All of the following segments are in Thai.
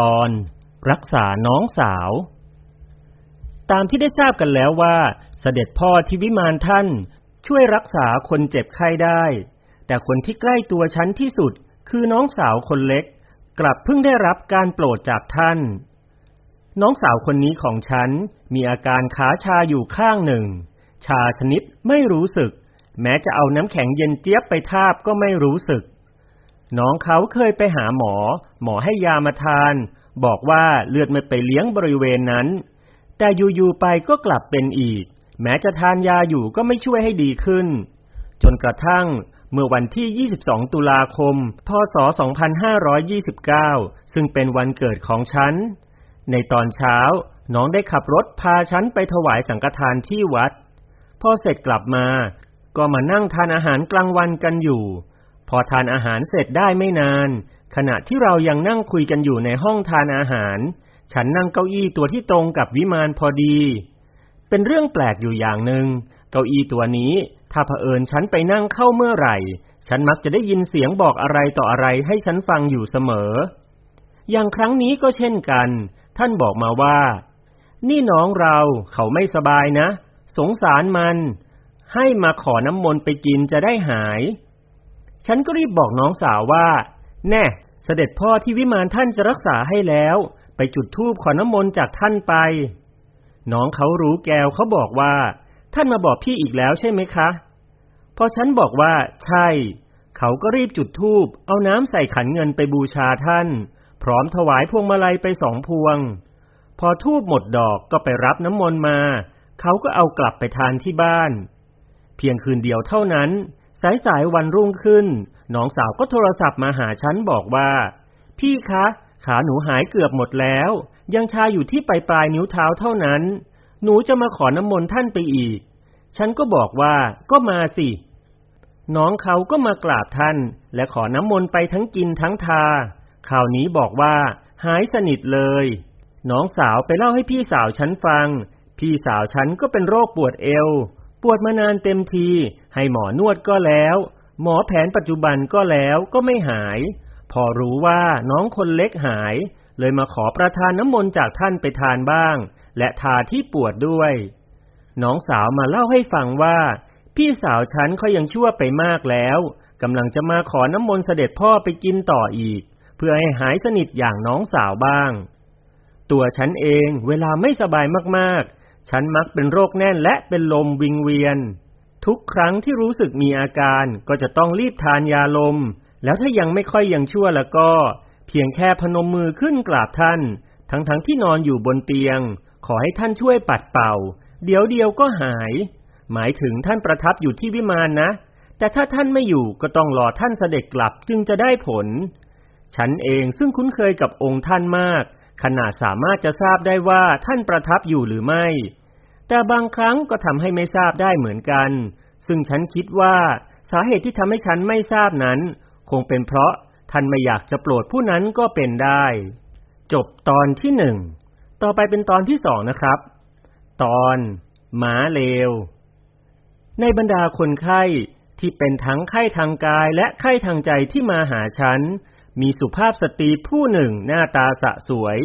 ตอน รักษาน้องสาว ตามที่ได้ทราบกันแล้วว่า เสด็จพ่อที่วิมานท่าน ช่วยรักษาคนเจ็บไข้ได้ แต่คนที่ใกล้ตัวฉันที่สุดคือน้องสาวคนเล็ก กลับเพิ่งได้รับการโปรดจากท่าน น้องสาวคนนี้ของฉันมีอาการขาชาอยู่ข้างหนึ่ง ชาชนิดไม่รู้สึก แม้จะเอาน้ำแข็งเย็นเจี๊ยบไปทาบก็ไม่รู้สึก น้องเขาเคยไปหาหมอ หมอให้ยามาทาน บอกว่าเลือดไม่ไปเลี้ยงบริเวณนั้น แต่อยู่ๆไปก็กลับเป็นอีก แม้จะทานยาอยู่ก็ไม่ช่วยให้ดีขึ้น จนกระทั่งเมื่อวันที่ 22 ตุลาคม พศ 2529 ซึ่งเป็นวันเกิดของฉัน ในตอนเช้า น้องได้ขับรถพาฉันไปถวายสังฆทานที่วัด พอเสร็จกลับมา ก็มานั่งทานอาหารกลางวันกันอยู่ พอทานอาหารเสร็จได้ไม่นาน ขณะที่เรายังนั่งคุยกันอยู่ในห้องทานอาหาร ฉันนั่งเก้าอี้ตัวที่ตรงกับวิมานพอดี เป็นเรื่องแปลกอยู่อย่างหนึ่งเก้าอี้ตัวนี้ ถ้าเผอิญฉันไปนั่งเข้าเมื่อไหร่ ฉันมักจะได้ยินเสียงบอกอะไรต่ออะไรให้ฉันฟังอยู่เสมอ อย่างครั้งนี้ก็เช่นกัน ท่านบอกมาว่า นี่น้องเราเขาไม่สบายนะ สงสารมัน ให้มาขอน้ำมนต์ไปกินจะได้หาย ฉันก็รีบบอกน้องสาวว่า แน่เสด็จพ่อที่วิมานท่านจะรักษาให้แล้ว ไปจุดธูปขอน้ำมนต์จากท่านไป น้องเขารู้แกวเขาบอกว่า ท่านมาบอกพี่อีกแล้วใช่ไหมคะ พอฉันบอกว่า ใช่ เขาก็รีบจุดธูปเอาน้ำใส่ขันเงินไปบูชาท่าน พร้อมถวายพวงมาลัยไปสองพวง พอธูปหมดดอกก็ไปรับน้ำมนต์มา เขาก็เอากลับไปทานที่บ้าน เพียงคืนเดียวเท่านั้น สายสายวันรุ่งขึ้น น้องสาวก็โทรศัพท์มาหาฉันบอกว่า พี่คะ ขาหนูหายเกือบหมดแล้ว ยังชาอยู่ที่ปลายปลายนิ้วเท้าเท่านั้น หนูจะมาขอน้ำมนต์ท่านไปอีก ฉันก็บอกว่าก็มาสิ น้องเขาก็มากราบท่าน และขอน้ำมนต์ไปทั้งกินทั้งทาคราวนี้บอกว่า หายสนิทเลย น้องสาวไปเล่าให้พี่สาวฉันฟัง พี่สาวฉันก็เป็นโรคปวดเอว ปวดมานานเต็มที ให้หมอนวดก็แล้ว หมอแผนปัจจุบันก็แล้วก็ไม่หาย พอรู้ว่าน้องคนเล็กหาย เลยมาขอประทานน้ำมนต์จากท่านไปทานบ้าง และทาที่ปวดด้วย น้องสาวมาเล่าให้ฟังว่า พี่สาวฉันเขายังชั่วไปมากแล้วกำลังจะมาขอน้ำมนต์เสด็จพ่อไปกินต่ออีก เพื่อให้หายสนิทอย่างน้องสาวบ้าง ตัวฉันเองเวลาไม่สบายมากๆ ฉันมักเป็นโรคแน่นและเป็นลมวิงเวียน ทุกครั้งที่รู้สึกมีอาการก็จะต้องรีบทานยาลม แล้วถ้ายังไม่ค่อยยังชั่วแล้วก็ เพียงแค่พนมมือขึ้นกราบท่าน ทั้งๆทที่นอนอยู่บนเตียง ขอให้ท่านช่วยปัดเป่า เดี๋ยวเดียวก็หาย หมายถึงท่านประทับอยู่ที่วิมานนะ แต่ถ้าท่านไม่อยู่ก็ต้องรอท่านเสด็จกลับจึงจะได้ผล ฉันเองซึ่งคุ้นเคยกับองค์ท่านมาก ขนาดสามารถจะทราบได้ว่าท่านประทับอยู่หรือไม่ แต่บางครั้งก็ทำให้ไม่ทราบได้เหมือนกัน ซึ่งฉันคิดว่าสาเหตุที่ทำให้ฉันไม่ทราบนั้น คงเป็นเพราะท่านไม่อยากจะโปรดผู้นั้นก็เป็นได้ จบตอนที่หนึ่ง ต่อไปเป็นตอนที่สองนะครับ ตอน หมาเลว ในบรรดาคนไข้ที่เป็นทั้งไข้ทางกายและไข้ทางใจที่มาหาฉัน มีสุภาพสตรีผู้หนึ่งหน้าตาสะสวย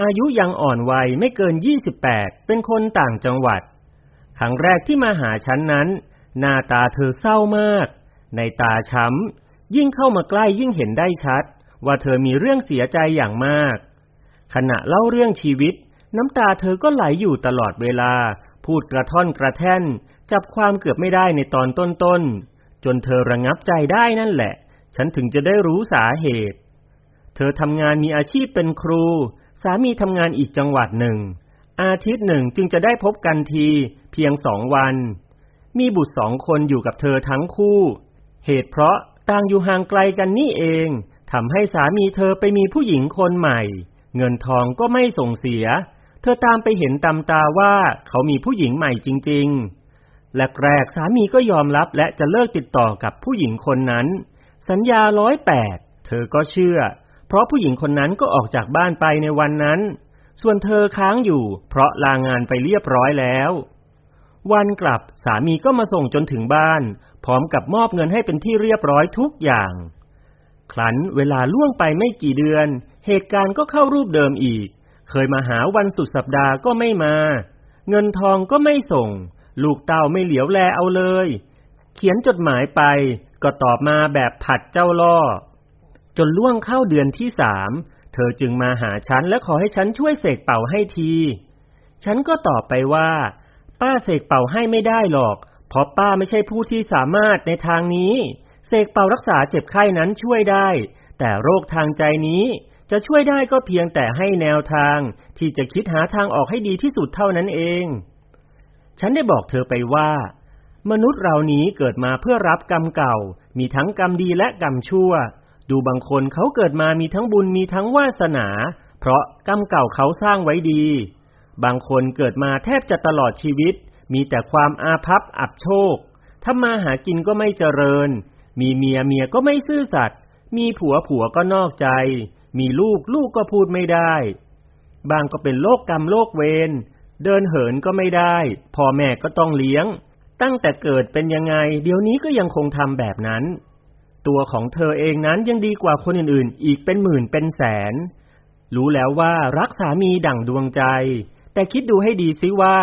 อายุยังอ่อนวัยไม่เกิน 28 เป็นคนต่างจังหวัด ครั้งแรกที่มาหาฉันนั้น หน้าตาเธอเศร้ามาก ในตาช้ำ ยิ่งเข้ามาใกล้ยิ่งเห็นได้ชัด ว่าเธอมีเรื่องเสียใจอย่างมาก ขณะเล่าเรื่องชีวิต น้ำตาเธอก็ไหลอยู่ตลอดเวลา พูดกระท่อนกระแท่น จับความเกือบไม่ได้ในตอนต้นๆ จนเธอระงับใจได้นั่นแหละ ฉันถึงจะได้รู้สาเหตุ เธอทำงานมีอาชีพเป็นครู สามีทำงานอีกจังหวัดหนึ่ง อาทิตย์หนึ่งจึงจะได้พบกันทีเพียงสองวัน มีบุตรสองคนอยู่กับเธอทั้งคู่ เหตุเพราะต่างอยู่ห่างไกลกันนี่เองทำให้สามีเธอไปมีผู้หญิงคนใหม่ เงินทองก็ไม่ส่งเสีย เธอตามไปเห็นตามตาว่าเขามีผู้หญิงใหม่จริง ๆ แรกๆสามีก็ยอมรับและจะเลิกติดต่อกับผู้หญิงคนนั้น สัญญาร้อยแปดเธอก็เชื่อ เพราะผู้หญิงคนนั้นก็ออกจากบ้านไปในวันนั้น ส่วนเธอค้างอยู่ เพราะลางานไปเรียบร้อยแล้ว วันกลับสามีก็มาส่งจนถึงบ้าน พร้อมกับมอบเงินให้เป็นที่เรียบร้อยทุกอย่าง ครั้นเวลาล่วงไปไม่กี่เดือน เหตุการณ์ก็เข้ารูปเดิมอีก เคยมาหาวันสุดสัปดาห์ก็ไม่มา เงินทองก็ไม่ส่ง ลูกเต้าไม่เหลียวแลเอาเลย เขียนจดหมายไป ก็ตอบมาแบบผัดเจ้าล่อ จนล่วงเข้าเดือนที่สามเธอจึงมาหาฉันและขอให้ฉันช่วยเสกเป่าให้ที ฉันก็ตอบไปว่า ป้าเสกเป่าให้ไม่ได้หรอก เพราะป้าไม่ใช่ผู้ที่สามารถในทางนี้ เสกเป่ารักษาเจ็บไข้นั้นช่วยได้ แต่โรคทางใจนี้จะช่วยได้ก็เพียงแต่ให้แนวทาง ที่จะคิดหาทางออกให้ดีที่สุดเท่านั้นเอง ฉันได้บอกเธอไปว่า มนุษย์เรานี้เกิดมาเพื่อรับกรรมเก่า มีทั้งกรรมดีและกรรมชั่ว ดูบางคนเขาเกิดมามีทั้งบุญมีทั้งวาสนา เพราะกรรมเก่าเขาสร้างไว้ดี บางคนเกิดมาแทบจะตลอดชีวิต มีแต่ความอาภัพอับโชคทำมาหากินก็ไม่เจริญ มีเมียเมียก็ไม่ซื่อสัตย์มีผัวผัวก็นอกใจ มีลูกลูกก็พูดไม่ได้ บางก็เป็นโรคกรรมโรคเวรเดินเหินก็ไม่ได้พ่อแม่ก็ต้องเลี้ยง ตั้งแต่เกิดเป็นยังไง เดี๋ยวนี้ก็ยังคงทำแบบนั้น ตัวของเธอเองนั้นยังดีกว่าคนอื่นๆ อีกเป็นหมื่นเป็นแสน รู้แล้วว่ารักสามีดั่งดวงใจ แต่คิดดูให้ดีซิว่า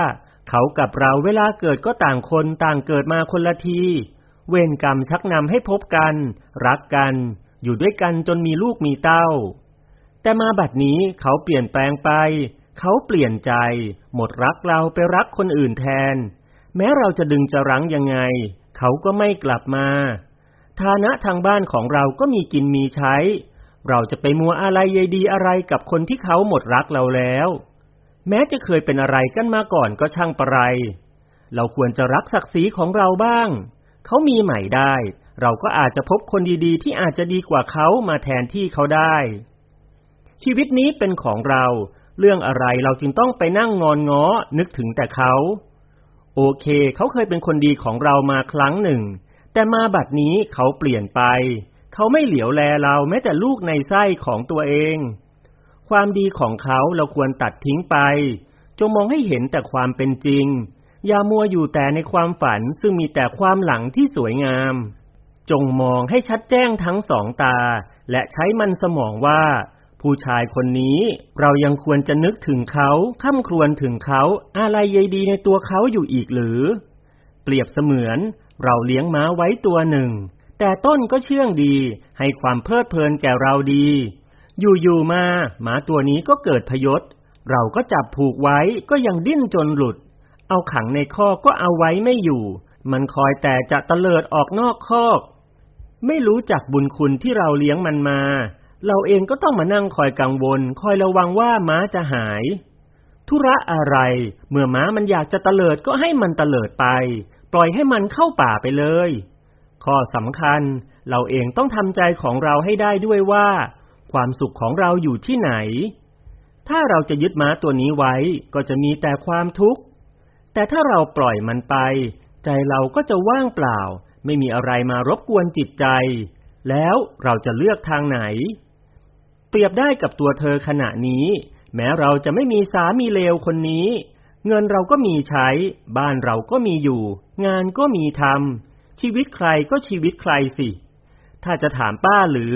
เขากับเราเวลาเกิดก็ต่างคนต่างเกิดมาคนละที เวรกรรมชักนำให้พบกัน รักกัน อยู่ด้วยกันจนมีลูกมีเต้า แต่มาบัดนี้เขาเปลี่ยนแปลงไป เขาเปลี่ยนใจ หมดรักเราไปรักคนอื่นแทน แม้เราจะดึงจะรั้งยังไง เขาก็ไม่กลับมา ฐานะทางบ้านของเราก็มีกินมีใช้ เราจะไปมัวอะไรใยดีอะไรกับคนที่เขาหมดรักเราแล้ว แม้จะเคยเป็นอะไรกันมาก่อนก็ช่างประไร เราควรจะรักศักดิ์ศรีของเราบ้าง เขามีใหม่ได้ เราก็อาจจะพบคนดีๆ ที่อาจจะดีกว่าเขามาแทนที่เขาได้ ชีวิตนี้เป็นของเรา เรื่องอะไรเราจึงต้องไปนั่งงอนง้อนึกถึงแต่เขา โอเค เขาเคยเป็นคนดีของเรามาครั้งหนึ่ง แต่มาบัดนี้เขาเปลี่ยนไป เขาไม่เหลียวแลเราแม้แต่ลูกในไส้ของตัวเอง ความดีของเขาเราควรตัดทิ้งไป จงมองให้เห็นแต่ความเป็นจริง อย่ามัวอยู่แต่ในความฝันซึ่งมีแต่ความหลังที่สวยงาม จงมองให้ชัดแจ้งทั้งสองตา และใช้มันสมองว่า ผู้ชายคนนี้เรายังควรจะนึกถึงเขาข้ามครวญถึงเขาอะไรใยดีในตัวเขาอยู่อีกหรือ เปรียบเสมือน เราเลี้ยงม้าไว้ตัวหนึ่ง แต่ต้นก็เชื่องดี ให้ความเพลิดเพลินแก่เราดี อยู่ๆมาหมาตัวนี้ก็เกิดพยศ เราก็จับผูกไว้ก็ยังดิ้นจนหลุด เอาขังในคอกก็เอาไว้ไม่อยู่ มันคอยแต่จะตะเลิดออกนอกคอก ไม่รู้จักบุญคุณที่เราเลี้ยงมันมา เราเองก็ต้องมานั่งคอยกังวล คอยระวังว่าม้าจะหายธุระอะไร เมื่อม้ามันอยากจะตะเลิดก็ให้มันตะเลิดไป ปล่อยให้มันเข้าป่าไปเลย ข้อสำคัญเราเองต้องทำใจของเราให้ได้ด้วยว่า ความสุขของเราอยู่ที่ไหน ถ้าเราจะยึดม้าตัวนี้ไว้ก็จะมีแต่ความทุกข์ แต่ถ้าเราปล่อยมันไป ใจเราก็จะว่างเปล่า ไม่มีอะไรมารบกวนจิตใจ แล้วเราจะเลือกทางไหน เปรียบได้กับตัวเธอขณะนี้ แม้เราจะไม่มีสามีเลวคนนี้ เงินเราก็มีใช้ บ้านเราก็มีอยู่ งานก็มีทำชีวิตใครก็ชีวิตใครสิ ถ้าจะถามป้าหรือ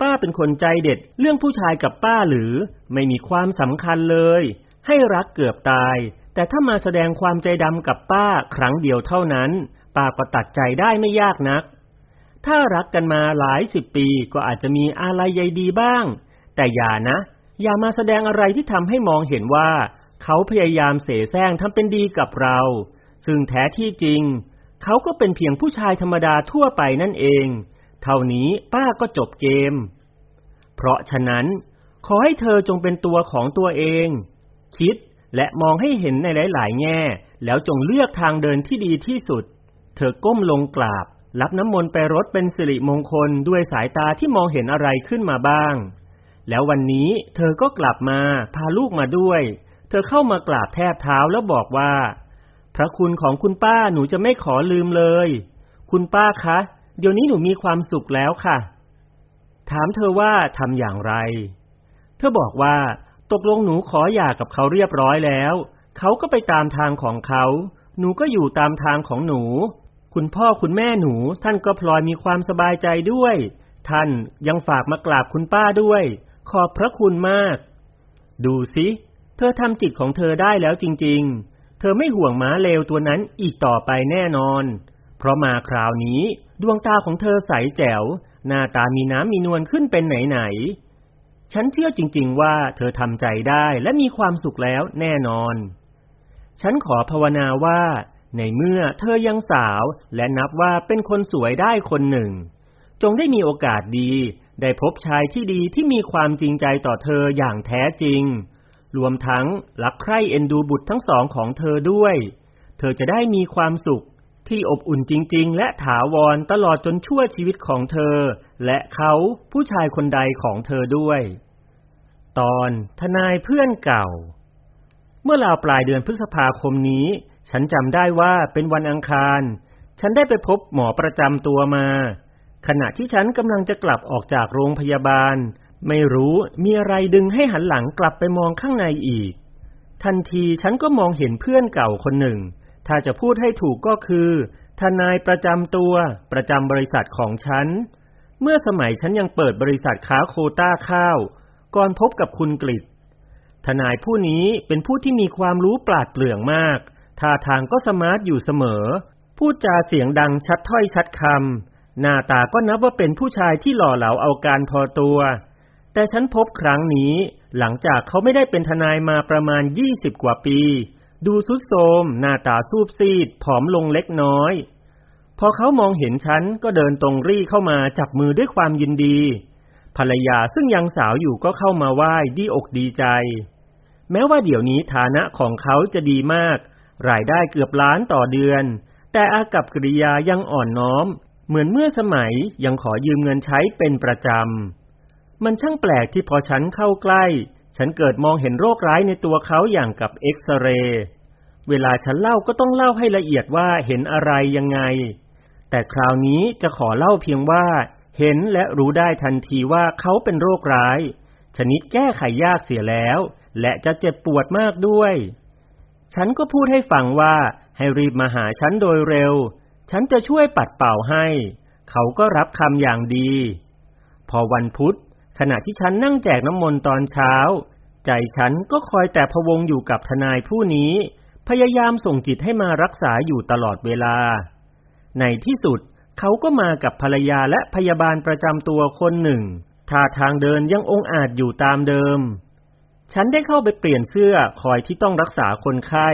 ป้าเป็นคนใจเด็ด เรื่องผู้ชายกับป้าหรือ ไม่มีความสำคัญเลย ให้รักเกือบตาย แต่ถ้ามาแสดงความใจดำกับป้าครั้งเดียวเท่านั้น ป้าก็ตัดใจได้ไม่ยากนัก ถ้ารักกันมาหลายสิบปีก็อาจจะมีอะไรใยดีบ้าง แต่อย่านะ อย่ามาแสดงอะไรที่ทำให้มองเห็นว่า เขาพยายามเสแสร้งทำเป็นดีกับเรา ซึ่งแท้ที่จริง เขาก็เป็นเพียงผู้ชายธรรมดาทั่วไปนั่นเอง เท่านี้ป้าก็จบเกม เพราะฉะนั้น ขอให้เธอจงเป็นตัวของตัวเอง คิดและมองให้เห็นในหลาย ๆ แง่ แล้วจงเลือกทางเดินที่ดีที่สุด เธอก้มลงกราบ รับน้ำมนต์ไปรดเป็นสิริมงคลด้วยสายตาที่มองเห็นอะไรขึ้นมาบ้าง แล้ววันนี้เธอก็กลับมาพาลูกมาด้วย เธอเข้ามากราบแทบเท้าแล้วบอกว่า พระคุณของคุณป้าหนูจะไม่ขอลืมเลย คุณป้าคะ เดี๋ยวนี้หนูมีความสุขแล้วค่ะ ถามเธอว่าทำอย่างไร เธอบอกว่า ตกลงหนูขอหย่ากับเขาเรียบร้อยแล้ว เขาก็ไปตามทางของเขา หนูก็อยู่ตามทางของหนู คุณพ่อคุณแม่หนูท่านก็พลอยมีความสบายใจด้วย ท่านยังฝากมากราบคุณป้าด้วย ขอบพระคุณมาก ดูสิ เธอทำจิตของเธอได้แล้วจริง ๆ เธอไม่ห่วงม้าเลวตัวนั้นอีกต่อไปแน่นอน เพราะมาคราวนี้ดวงตาของเธอใสแจ๋ว หน้าตามีน้ำมีนวลขึ้นเป็นไหนๆ ฉันเชื่อจริง ๆ ว่าเธอทำใจได้และมีความสุขแล้วแน่นอน ฉันขอภาวนาว่า ในเมื่อเธอยังสาวและนับว่าเป็นคนสวยได้คนหนึ่ง จงได้มีโอกาสดี ได้พบชายที่ดีที่มีความจริงใจต่อเธออย่างแท้จริง รวมทั้งรักใคร่เอ็นดูบุตรทั้งสองของเธอด้วย เธอจะได้มีความสุขที่อบอุ่นจริง ๆ และถาวรตลอดจนชั่วชีวิตของเธอ และเขาผู้ชายคนใดของเธอด้วย ตอนทนายเพื่อนเก่า เมื่อราวปลายเดือนพฤษภาคมนี้ ฉันจำได้ว่าเป็นวันอังคาร ฉันได้ไปพบหมอประจำตัวมา ขณะที่ฉันกำลังจะกลับออกจากโรงพยาบาล ไม่รู้มีอะไรดึงให้หันหลังกลับไปมองข้างในอีก ทันทีฉันก็มองเห็นเพื่อนเก่าคนหนึ่ง ถ้าจะพูดให้ถูกก็คือ ทนายประจำตัว ประจำบริษัทของฉัน เมื่อสมัยฉันยังเปิดบริษัทค้าโคต้าข้าว ก่อนพบกับคุณกฤษทนายผู้นี้เป็นผู้ที่มีความรู้ปราดเปรื่องมาก ท่าทางก็สมาร์ทอยู่เสมอ พูดจาเสียงดังชัดถ้อยชัดคำหน้าตาก็นับว่าเป็นผู้ชายที่หล่อเหลาเอาการพอตัว แต่ฉันพบครั้งนี้ หลังจากเขาไม่ได้เป็นทนายมาประมาณ 20 กว่าปี ดูสุดโทมหน้าตาซูบซีด ผอมลงเล็กน้อย พอเขามองเห็นฉันก็เดินตรงรี่เข้ามาจับมือด้วยความยินดี ภรรยาซึ่งยังสาวอยู่ก็เข้ามาไหว้ดีอกดีใจ แม้ว่าเดี๋ยวนี้ฐานะของเขาจะดีมาก รายได้เกือบล้านต่อเดือน แต่อากับกิริยายังอ่อนน้อม เหมือนเมื่อสมัยยังขอยืมเงินใช้เป็นประจำ มันช่างแปลกที่พอฉันเข้าใกล้ ฉันเกิดมองเห็นโรคร้ายในตัวเขาอย่างกับเอ็กซเรย์เวลาฉันเล่าก็ต้องเล่าให้ละเอียดว่าเห็นอะไรยังไง แต่คราวนี้จะขอเล่าเพียงว่า เห็นและรู้ได้ทันทีว่าเขาเป็นโรคร้าย ชนิดแก้ไขยากเสียแล้ว และจะเจ็บปวดมากด้วย ฉันก็พูดให้ฟังว่าให้รีบมาหาฉันโดยเร็ว ฉันจะช่วยปัดเป่าให้ เขาก็รับคำอย่างดี พอวันพุธ ขณะที่ฉันนั่งแจกน้ำมนต์ตอนเช้า ใจฉันก็คอยแต่พวงอยู่กับทนายผู้นี้ พยายามส่งจิตให้มารักษาอยู่ตลอดเวลา ในที่สุดเขาก็มากับภรรยาและพยาบาลประจำตัวคนหนึ่งท่าทางเดินยังองอาจอยู่ตามเดิม ฉันได้เข้าไปเปลี่ยนเสื้อคอยที่ต้องรักษาคนไข้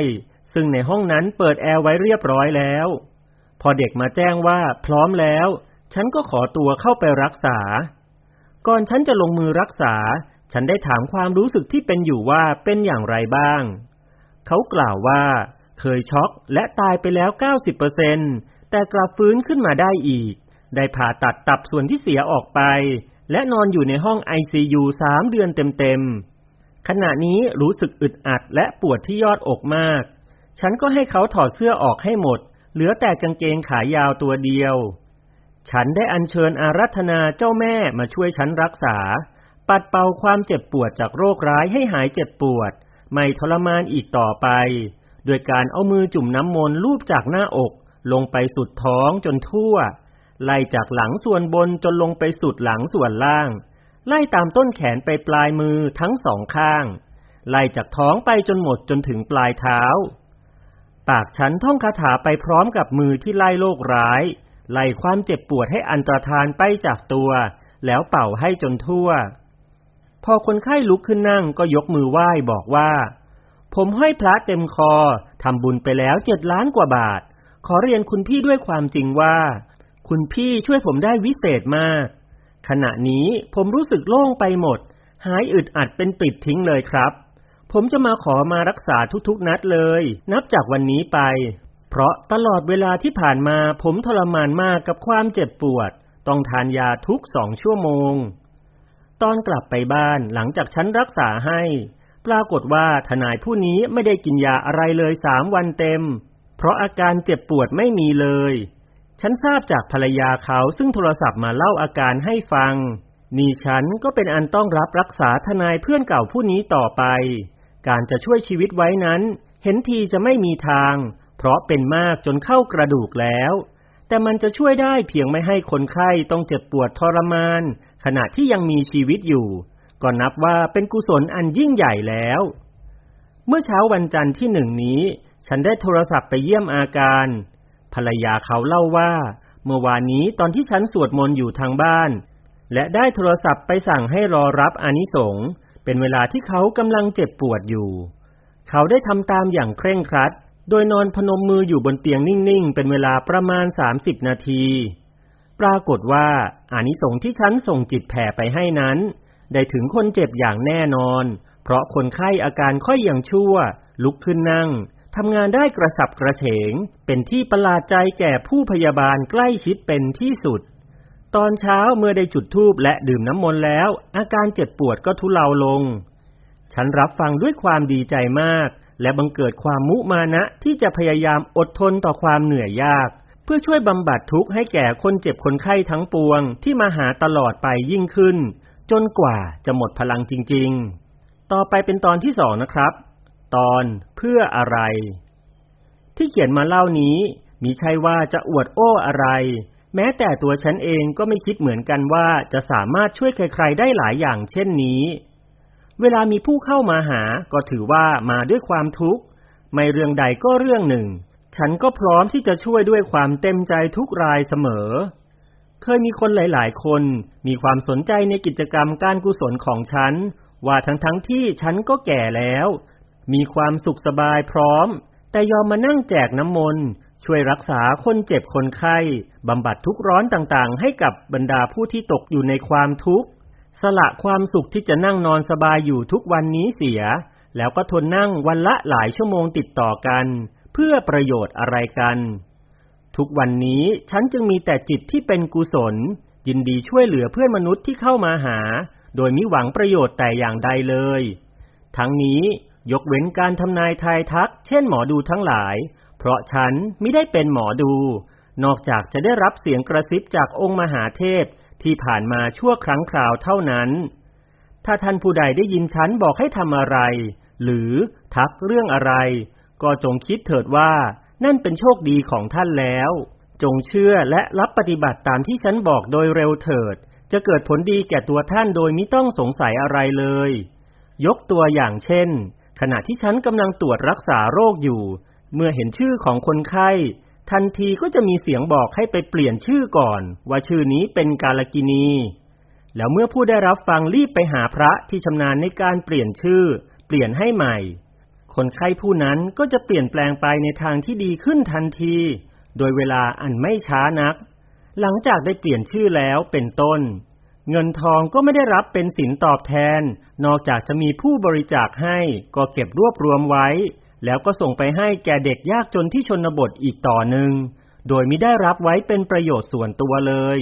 ซึ่งในห้องนั้นเปิดแอร์ไว้เรียบร้อยแล้ว พอเด็กมาแจ้งว่าพร้อมแล้ว ฉันก็ขอตัวเข้าไปรักษา ก่อนฉันจะลงมือรักษา ฉันได้ถามความรู้สึกที่เป็นอยู่ว่าเป็นอย่างไรบ้าง เขากล่าวว่า เคยช็อกและตายไปแล้ว 90%แต่กลับฟื้นขึ้นมาได้อีก ได้ผ่าตัดตับส่วนที่เสียออกไป และนอนอยู่ในห้อง ICU สามเดือนเต็มๆ ขณะนี้รู้สึกอึดอัดและปวดที่ยอดอกมาก ฉันก็ให้เขาถอดเสื้อออกให้หมด เหลือแต่กางเกงขายาวตัวเดียว ฉันได้อัญเชิญอารัธนาเจ้าแม่มาช่วยฉันรักษา ปัดเป่าความเจ็บปวดจากโรคร้ายให้หายเจ็บปวด ไม่ทรมานอีกต่อไป โดยการเอามือจุ่มน้ำมนต์ลูบจากหน้าอก ลงไปสุดท้องจนทั่ว ไล่จากหลังส่วนบนจนลงไปสุดหลังส่วนล่าง ไล่ตามต้นแขนไปปลายมือทั้งสองข้าง ไล่จากท้องไปจนหมดจนถึงปลายเท้า ปากฉันท่องคาถาไปพร้อมกับมือที่ไล่โรคร้าย ไล่ความเจ็บปวดให้อันตรธานไปจากตัว แล้วเป่าให้จนทั่ว พอคนไข้ลุกขึ้นนั่งก็ยกมือไหว้บอกว่า ผมห้อยพระเต็มคอทำบุญไปแล้วเจ็ดล้านกว่าบาท ขอเรียนคุณพี่ด้วยความจริงว่า คุณพี่ช่วยผมได้วิเศษมาก ขณะนี้ผมรู้สึกโล่งไปหมด หายอึดอัดเป็นปิดทิ้งเลยครับ ผมจะมาขอมารักษาทุกๆนัดเลย นับจากวันนี้ไป เพราะตลอดเวลาที่ผ่านมาผมทรมานมากกับความเจ็บปวด ต้องทานยาทุกสองชั่วโมง ตอนกลับไปบ้านหลังจากฉันรักษาให้ ปรากฏว่าทนายผู้นี้ไม่ได้กินยาอะไรเลยสามวันเต็ม เพราะอาการเจ็บปวดไม่มีเลย ฉันทราบจากภรรยาเขาซึ่งโทรศัพท์มาเล่าอาการให้ฟัง นี่ฉันก็เป็นอันต้องรับรักษาทนายเพื่อนเก่าผู้นี้ต่อไป การจะช่วยชีวิตไว้นั้น เห็นทีจะไม่มีทาง เพราะเป็นมากจนเข้ากระดูกแล้ว แต่มันจะช่วยได้เพียงไม่ให้คนไข้ต้องเจ็บปวดทรมาน ขณะที่ยังมีชีวิตอยู่ ก็นับว่าเป็นกุศลอันยิ่งใหญ่แล้ว เมื่อเช้าวันจันทร์ที่หนึ่งนี้ ฉันได้โทรศัพท์ไปเยี่ยมอาการ ภรรยาเขาเล่าว่า เมื่อวานนี้ตอนที่ฉันสวดมนต์อยู่ทางบ้าน และได้โทรศัพท์ไปสั่งให้รอรับอานิสงส์เป็นเวลาที่เขากำลังเจ็บปวดอยู่ เขาได้ทำตามอย่างเคร่งครัด โดยนอนพนมมืออยู่บนเตียงนิ่ง ๆ เป็นเวลาประมาณ 30 นาที ปรากฏว่าอานิสงส์ที่ฉันส่งจิตแผ่ไปให้นั้น ได้ถึงคนเจ็บอย่างแน่นอน เพราะคนไข้อาการค่อยยังชั่ว ลุกขึ้นนั่งทำงานได้กระสับกระเฉง เป็นที่ประหลาดใจแก่ผู้พยาบาลใกล้ชิดเป็นที่สุด ตอนเช้าเมื่อได้จุดธูปและดื่มน้ำมนต์แล้ว อาการเจ็บปวดก็ทุเลาลง ฉันรับฟังด้วยความดีใจมาก และบังเกิดความมุมานะที่จะพยายามอดทนต่อความเหนื่อยยาก เพื่อช่วยบำบัดทุกข์ให้แก่คนเจ็บคนไข้ทั้งปวง ที่มาหาตลอดไปยิ่งขึ้น จนกว่าจะหมดพลังจริง ๆ ต่อไปเป็นตอนที่สองนะครับ ตอนเพื่ออะไร ที่เขียนมาเล่านี้มีใช่ว่าจะอวดโอ้อะไร แม้แต่ตัวฉันเองก็ไม่คิดเหมือนกันว่าจะสามารถช่วยใครๆได้หลายอย่างเช่นนี้ เวลามีผู้เข้ามาหาก็ถือว่ามาด้วยความทุกข์ ไม่เรื่องใดก็เรื่องหนึ่ง ฉันก็พร้อมที่จะช่วยด้วยความเต็มใจทุกรายเสมอ เคยมีคนหลาย ๆ คนมีความสนใจในกิจกรรมการกุศลของฉัน ว่าทั้งๆทที่ฉันก็แก่แล้ว มีความสุขสบายพร้อม แต่ยอมมานั่งแจกน้ำมนต์ช่วยรักษาคนเจ็บคนไข้บำบัดทุกร้อนต่างๆ ให้กับบรรดาผู้ที่ตกอยู่ในความทุกข์ สละความสุขที่จะนั่งนอนสบายอยู่ทุกวันนี้เสีย แล้วก็ทนนั่งวันละหลายชั่วโมงติดต่อกัน เพื่อประโยชน์อะไรกัน ทุกวันนี้ฉันจึงมีแต่จิตที่เป็นกุศล ยินดีช่วยเหลือเพื่อนมนุษย์ที่เข้ามาหา โดยมิหวังประโยชน์แต่อย่างใดเลย ทั้งนี้ยกเว้นการทำนายทายทัก เช่นหมอดูทั้งหลาย เพราะฉันไม่ได้เป็นหมอดู นอกจากจะได้รับเสียงกระซิบจากองค์มหาเทพ ที่ผ่านมาชั่วครั้งคราวเท่านั้น ถ้าท่านผู้ใดได้ยินฉันบอกให้ทำอะไร หรือทักเรื่องอะไร ก็จงคิดเถิดว่า นั่นเป็นโชคดีของท่านแล้ว จงเชื่อและรับปฏิบัติตามที่ฉันบอกโดยเร็วเถิด จะเกิดผลดีแก่ตัวท่านโดยไม่ต้องสงสัยอะไรเลย ยกตัวอย่างเช่น ขณะที่ฉันกำลังตรวจรักษาโรคอยู่ เมื่อเห็นชื่อของคนไข้ ทันทีก็จะมีเสียงบอกให้ไปเปลี่ยนชื่อก่อน ว่าชื่อนี้เป็นกาลกินี แล้วเมื่อผู้ได้รับฟังรีบไปหาพระที่ชำนาญในการเปลี่ยนชื่อ เปลี่ยนให้ใหม่ คนไข้ผู้นั้นก็จะเปลี่ยนแปลงไปในทางที่ดีขึ้นทันที โดยเวลาอันไม่ช้านัก หลังจากได้เปลี่ยนชื่อแล้วเป็นต้น เงินทองก็ไม่ได้รับเป็นสินตอบแทน นอกจากจะมีผู้บริจาคให้ก็เก็บรวบรวมไว้ แล้วก็ส่งไปให้แก่เด็กยากจนที่ชนบทอีกต่อหนึ่ง โดยมิได้รับไว้เป็นประโยชน์ส่วนตัวเลย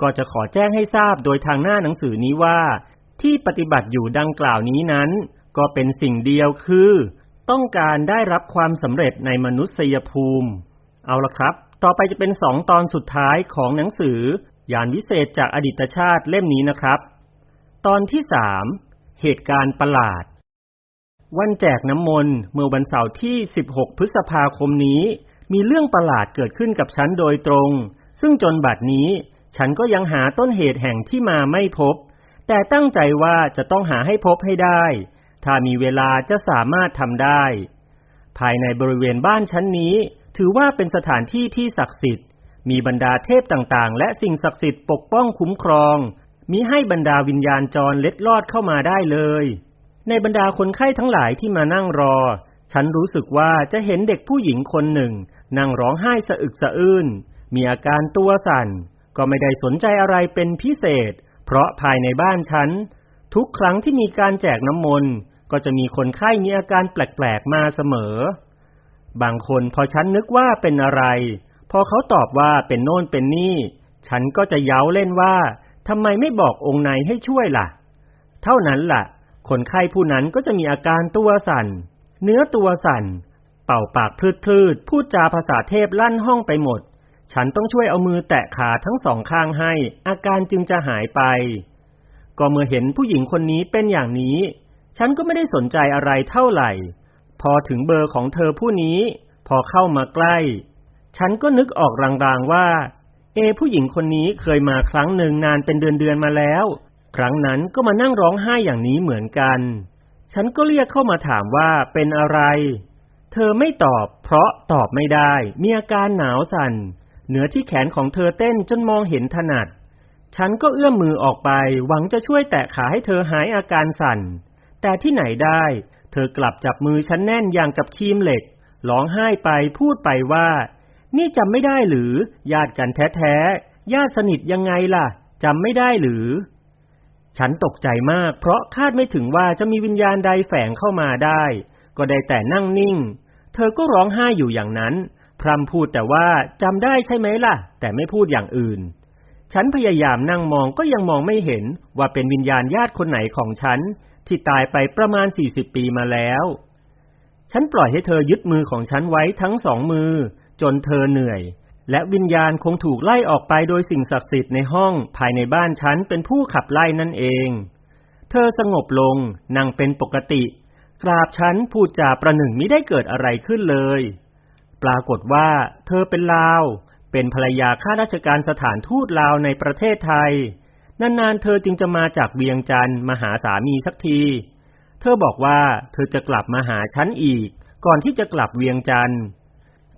ก็จะขอแจ้งให้ทราบโดยทางหน้าหนังสือนี้ว่า ที่ปฏิบัติอยู่ดังกล่าวนี้นั้น ก็เป็นสิ่งเดียวคือ ต้องการได้รับความสำเร็จในมนุษยภูมิ เอาละครับ ต่อไปจะเป็นสองตอนสุดท้ายของหนังสือ ยานวิเศษจากอดีตชาติเล่มนี้นะครับ ตอนที่สามเหตุการณ์ประหลาด วันแจกน้ำมนต์เมื่อวันเสาร์ที่ 16 พฤษภาคมนี้ มีเรื่องประหลาดเกิดขึ้นกับฉันโดยตรง ซึ่งจนบัดนี้ ฉันก็ยังหาต้นเหตุแห่งที่มาไม่พบ แต่ตั้งใจว่าจะต้องหาให้พบให้ได้ ถ้ามีเวลาจะสามารถทำได้ ภายในบริเวณบ้านชั้นนี้ ถือว่าเป็นสถานที่ที่ศักดิ์สิทธิ์ มีบรรดาเทพต่างๆ และสิ่งศักดิ์สิทธิ์ปกป้องคุ้มครองมิให้บรรดาวิญญาณจรเล็ดลอดเข้ามาได้เลย ในบรรดาคนไข้ทั้งหลายที่มานั่งรอ ฉันรู้สึกว่าจะเห็นเด็กผู้หญิงคนหนึ่ง นั่งร้องไห้สะอึกสะอื้น มีอาการตัวสั่น ก็ไม่ได้สนใจอะไรเป็นพิเศษ เพราะภายในบ้านฉัน ทุกครั้งที่มีการแจกน้ำมนต์ก็จะมีคนไข้มีอาการแปลกๆมาเสมอ บางคนพอฉันนึกว่าเป็นอะไร พอเขาตอบว่าเป็นโน่นเป็นนี่ ฉันก็จะเย้าเล่นว่าทำไมไม่บอกองค์ในให้ช่วยล่ะ เท่านั้นล่ะ คนไข้ผู้นั้นก็จะมีอาการตัวสั่น เนื้อตัวสั่น เป่าปากพลืดพลืดพูดจาภาษาเทพลั่นห้องไปหมด ฉันต้องช่วยเอามือแตะขาทั้งสองข้างให้ อาการจึงจะหายไป ก็เมื่อเห็นผู้หญิงคนนี้เป็นอย่างนี้ ฉันก็ไม่ได้สนใจอะไรเท่าไหร่ พอถึงเบอร์ของเธอผู้นี้ พอเข้ามาใกล้ ฉันก็นึกออกรางๆว่า เอผู้หญิงคนนี้เคยมาครั้งหนึ่งนานเป็นเดือนๆมาแล้ว ครั้งนั้นก็มานั่งร้องไห้อย่างนี้เหมือนกัน ฉันก็เรียกเข้ามาถามว่าเป็นอะไร เธอไม่ตอบ เพราะตอบไม่ได้ มีอาการหนาวสั่น เหนือที่แขนของเธอเต้นจนมองเห็นถนัด ฉันก็เอื้อมมือออกไป หวังจะช่วยแตะขาให้เธอหายอาการสั่น แต่ที่ไหนได้ เธอกลับจับมือฉันแน่นอย่างกับคีมเหล็ก ร้องไห้ไปพูดไปว่า นี่จำไม่ได้หรือ ญาติกันแท้ๆ ญาติสนิทยังไงล่ะจำไม่ได้หรือ ฉันตกใจมาก เพราะคาดไม่ถึงว่าจะมีวิญญาณใดแฝงเข้ามาได้ ก็ได้แต่นั่งนิ่ง เธอก็ร้องไห้อยู่อย่างนั้น พรำพูดแต่ว่าจำได้ใช่ไหมล่ะ แต่ไม่พูดอย่างอื่น ฉันพยายามนั่งมองก็ยังมองไม่เห็นว่าเป็นวิญญาณญาติคนไหนของฉัน ที่ตายไปประมาณสี่สิบปีมาแล้ว ฉันปล่อยให้เธอยึดมือของฉันไว้ทั้งสองมือ จนเธอเหนื่อย และวิญญาณคงถูกไล่ออกไปโดยสิ่งศักดิ์สิทธิ์ในห้องภายในบ้านฉันเป็นผู้ขับไล่นั่นเอง เธอสงบลงนั่งเป็นปกติ กราบฉันพูดจาประหนึ่งไม่ได้เกิดอะไรขึ้นเลย ปรากฏว่า เธอเป็นลาว เป็นภรรยาข้าราชการสถานทูตลาวในประเทศไทย นานๆ เธอจึงจะมาจากเวียงจันทร์มาหาสามีสักที เธอบอกว่าเธอจะกลับมาหาฉันอีก ก่อนที่จะกลับเวียงจันทร์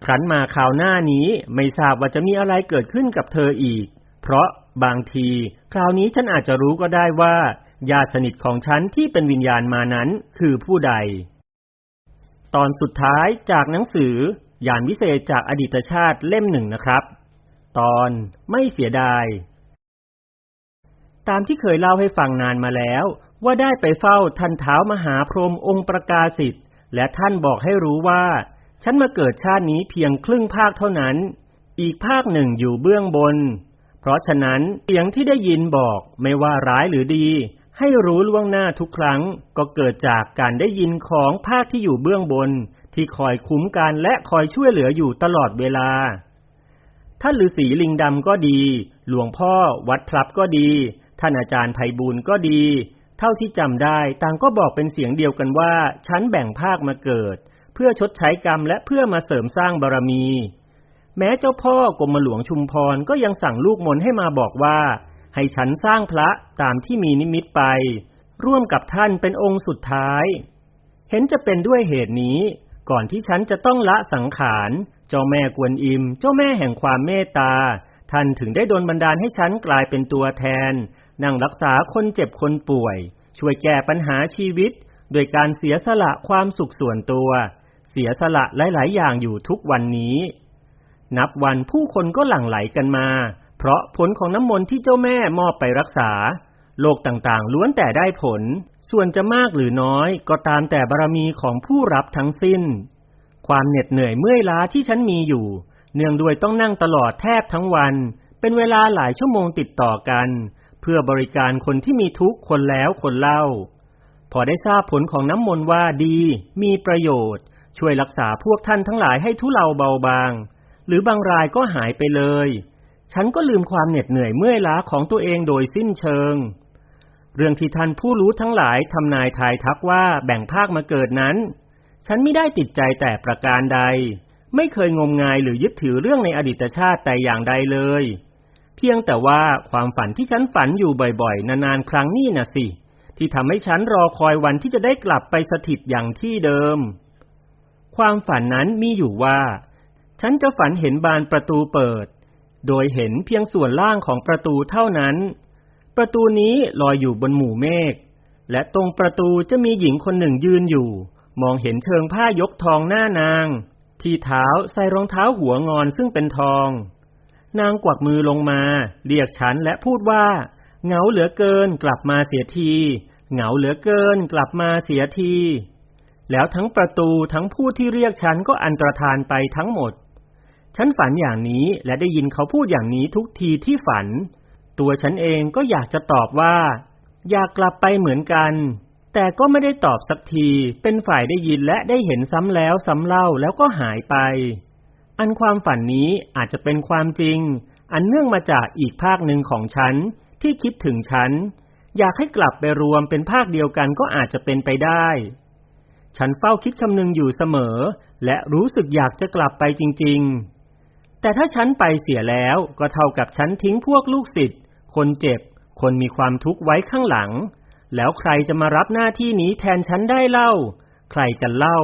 ครั้นมาคราวหน้านี้ไม่ทราบว่าจะมีอะไรเกิดขึ้นกับเธออีก เพราะบางที คราวนี้ฉันอาจจะรู้ก็ได้ว่าญาติสนิทของฉันที่เป็นวิญญาณมานั้นคือผู้ใด ตอนสุดท้ายจากหนังสือยานวิเศษจากอดีตชาติเล่มหนึ่งนะครับ ตอนไม่เสียดาย ตามที่เคยเล่าให้ฟังนานมาแล้ว ว่าได้ไปเฝ้าท่านเท้ามหาพรหมองค์ประกาศิทธิ์และท่านบอกให้รู้ว่า ฉันมาเกิดชาตินี้เพียงครึ่งภาคเท่านั้น อีกภาคหนึ่งอยู่เบื้องบน เพราะฉะนั้นเสียงที่ได้ยินบอกไม่ว่าร้ายหรือดี ให้รู้ล่วงหน้าทุกครั้ง ก็เกิดจากการได้ยินของภาคที่อยู่เบื้องบน ที่คอยคุ้มกันและคอยช่วยเหลืออยู่ตลอดเวลา ท่านฤาษีลิงดำก็ดี หลวงพ่อวัดพลับก็ดี ท่านอาจารย์ไพบูลก็ดี เท่าที่จำได้ต่างก็บอกเป็นเสียงเดียวกันว่า ฉันแบ่งภาคมาเกิด พื่อชดใช้กรรมและเพื่อมาเสริมสร้างบารมี แม้เจ้าพ่อกรมหลวงชุมพรก็ยังสั่งลูกมนให้มาบอกว่า ให้ฉันสร้างพระตามที่มีนิมิตไป ร่วมกับท่านเป็นองค์สุดท้าย เห็นจะเป็นด้วยเหตุนี้ ก่อนที่ฉันจะต้องละสังขาร เจ้าแม่กวนอิม เจ้าแม่แห่งความเมตตา ท่านถึงได้ดลบันดาลให้ฉันกลายเป็นตัวแทน นั่งรักษาคนเจ็บคนป่วย ช่วยแก้ปัญหาชีวิต โดยการเสียสละความสุขส่วนตัว สียสละหลาย ๆ อย่างอยู่ทุกวันนี้ นับวันผู้คนก็หลั่งไหลกันมา เพราะผลของน้ำมนต์ที่เจ้าแม่มอบไปรักษา โลกต่าง ๆ ล้วนแต่ได้ผล ส่วนจะมากหรือน้อยก็ตามแต่บารมีของผู้รับทั้งสิ้น ความเหน็ดเหนื่อยเมื่อยล้าที่ฉันมีอยู่ เนื่องด้วยต้องนั่งตลอดแทบทั้งวัน เป็นเวลาหลายชั่วโมงติดต่อกัน เพื่อบริการคนที่มีทุกข์คนแล้วคนเล่าพอได้ทราบผลของน้ำมนต์ว่าดี มีประโยชน์ ช่วยรักษาพวกท่านทั้งหลายให้ทุเลาเบาบาง หรือบางรายก็หายไปเลย ฉันก็ลืมความเหน็ดเหนื่อยเมื่อยล้าของตัวเองโดยสิ้นเชิง เรื่องที่ท่านผู้รู้ทั้งหลายทำนายทายทักว่าแบ่งภาคมาเกิดนั้น ฉันไม่ได้ติดใจแต่ประการใด ไม่เคยงมงายหรือยึดถือเรื่องในอดีตชาติแต่อย่างใดเลย เพียงแต่ว่าความฝันที่ฉันฝันอยู่บ่อยๆ นานๆ ครั้งนี่น่ะสิ ที่ทำให้ฉันรอคอยวันที่จะได้กลับไปสถิตอย่างที่เดิม ความฝันนั้นมีอยู่ว่า ฉันจะฝันเห็นบานประตูเปิด โดยเห็นเพียงส่วนล่างของประตูเท่านั้น ประตูนี้ลอยอยู่บนหมู่เมฆ และตรงประตูจะมีหญิงคนหนึ่งยืนอยู่ มองเห็นเชิงผ้ายกทองหน้านาง ที่เท้าใส่รองเท้าหัวงอนซึ่งเป็นทอง นางกวักมือลงมา เรียกฉันและพูดว่า เหงาเหลือเกินกลับมาเสียที เหงาเหลือเกินกลับมาเสียที แล้วทั้งประตูทั้งผู้ที่เรียกฉันก็อันตรธานไปทั้งหมด ฉันฝันอย่างนี้และได้ยินเขาพูดอย่างนี้ทุกทีที่ฝัน ตัวฉันเองก็อยากจะตอบว่า อยากกลับไปเหมือนกัน แต่ก็ไม่ได้ตอบสักที เป็นฝ่ายได้ยินและได้เห็นซ้ำแล้วซ้ำเล่าแล้วก็หายไป อันความฝันนี้อาจจะเป็นความจริง อันเนื่องมาจากอีกภาคหนึ่งของฉันที่คิดถึงฉัน อยากให้กลับไปรวมเป็นภาคเดียวกันก็อาจจะเป็นไปได้ ฉันเฝ้าคิดคำนึงอยู่เสมอ และรู้สึกอยากจะกลับไปจริง ๆ แต่ถ้าฉันไปเสียแล้วก็เท่ากับฉันทิ้งพวกลูกศิษย์คนเจ็บ คนมีความทุกข์ไว้ข้างหลัง แล้วใครจะมารับหน้าที่นี้แทนฉันได้เล่า ใครกันเล่า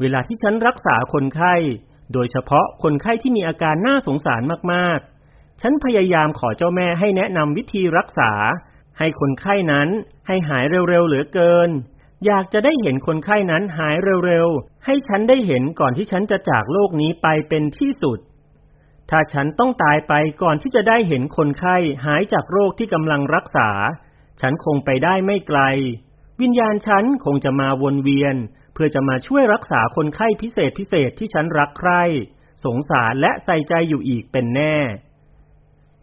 เวลาที่ฉันรักษาคนไข้ โดยเฉพาะคนไข้ที่มีอาการน่าสงสารมากๆ ฉันพยายามขอเจ้าแม่ให้แนะนำวิธีรักษา ให้คนไข้นั้นให้หายเร็วๆเหลือเกิน อยากจะได้เห็นคนไข้นั้นหายเร็วๆ ให้ฉันได้เห็นก่อนที่ฉันจะจากโลกนี้ไปเป็นที่สุด ถ้าฉันต้องตายไปก่อนที่จะได้เห็นคนไข้หายจากโรคที่กำลังรักษา ฉันคงไปได้ไม่ไกล วิญญาณฉันคงจะมาวนเวียน เพื่อจะมาช่วยรักษาคนไข้พิเศษพิเศษที่ฉันรักใคร่สงสารและใส่ใจอยู่อีกเป็นแน่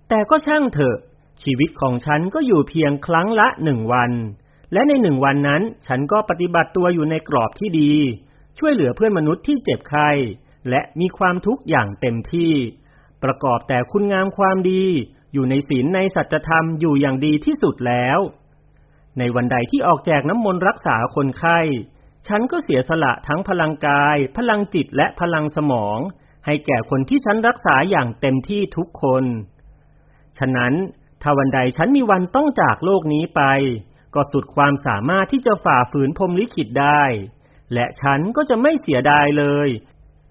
แต่ก็ช่างเถอะ ชีวิตของฉันก็อยู่เพียงครั้งละหนึ่งวัน และในหนึ่งวันนั้น ฉันก็ปฏิบัติตัวอยู่ในกรอบที่ดี ช่วยเหลือเพื่อนมนุษย์ที่เจ็บไข้และมีความทุกข์อย่างเต็มที่ ประกอบแต่คุณงามความดี อยู่ในศีลในสัจธรรมอยู่อย่างดีที่สุดแล้ว ในวันใดที่ออกแจกน้ำมนต์รักษาคนไข้ ฉันก็เสียสละทั้งพลังกาย พลังจิตและพลังสมอง ให้แก่คนที่ฉันรักษาอย่างเต็มที่ทุกคน ฉะนั้นถ้าวันใดฉันมีวันต้องจากโลกนี้ไป ก็สุดความสามารถที่จะฝ่าฝืนพรมลิขิตได้ และฉันก็จะไม่เสียดายเลย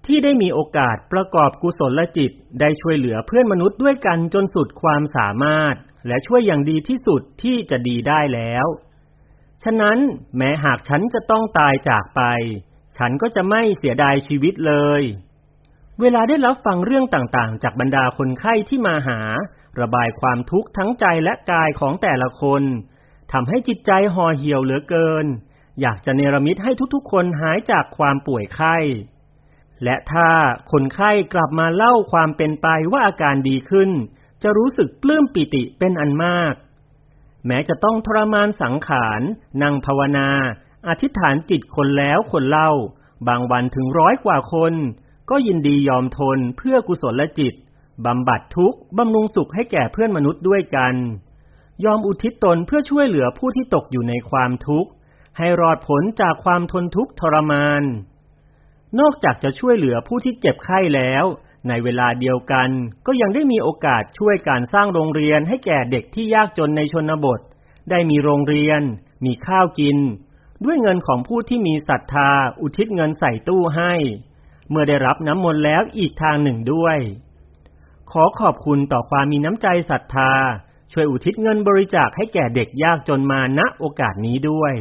ที่ได้มีโอกาสประกอบกุศลจิต ได้ช่วยเหลือเพื่อนมนุษย์ด้วยกันจนสุดความสามารถ และช่วยอย่างดีที่สุดที่จะดีได้แล้ว ฉะนั้นแม้หากฉันจะต้องตายจากไป ฉันก็จะไม่เสียดายชีวิตเลย เวลาได้รับฟังเรื่องต่างๆ จากบรรดาคนไข้ที่มาหา ระบายความทุกข์ทั้งใจและกายของแต่ละคน ทำให้จิตใจห่อเหี่ยวเหลือเกิน อยากจะเนรมิตให้ทุกๆ คนหายจากความป่วยไข้ และถ้าคนไข้กลับมาเล่าความเป็นไปว่าอาการดีขึ้น จะรู้สึกปลื้มปิติเป็นอันมาก แม้จะต้องทรมานสังขาร นั่งภาวนา อธิษฐานจิตคนแล้วคนเล่า บางวันถึงร้อยกว่าคน ก็ยินดียอมทนเพื่อกุศลจิตบำบัดทุกข์บำรุงสุขให้แก่เพื่อนมนุษย์ด้วยกัน ยอมอุทิศตนเพื่อช่วยเหลือผู้ที่ตกอยู่ในความทุกข์ ให้รอดพ้นจากความทนทุกข์ทรมาน นอกจากจะช่วยเหลือผู้ที่เจ็บไข้แล้ว ในเวลาเดียวกันก็ยังได้มีโอกาสช่วยการสร้างโรงเรียนให้แก่เด็กที่ยากจนในชนบท ได้มีโรงเรียน มีข้าวกิน ด้วยเงินของผู้ที่มีศรัทธา อุทิศเงินใส่ตู้ให้ เมื่อได้รับน้ำมนต์แล้วอีกทางหนึ่งด้วย ขอขอบคุณต่อความมีน้ำใจศรัทธา ช่วยอุทิศเงินบริจาคให้แก่เด็กยากจนมาณโอกาสนี้ด้วย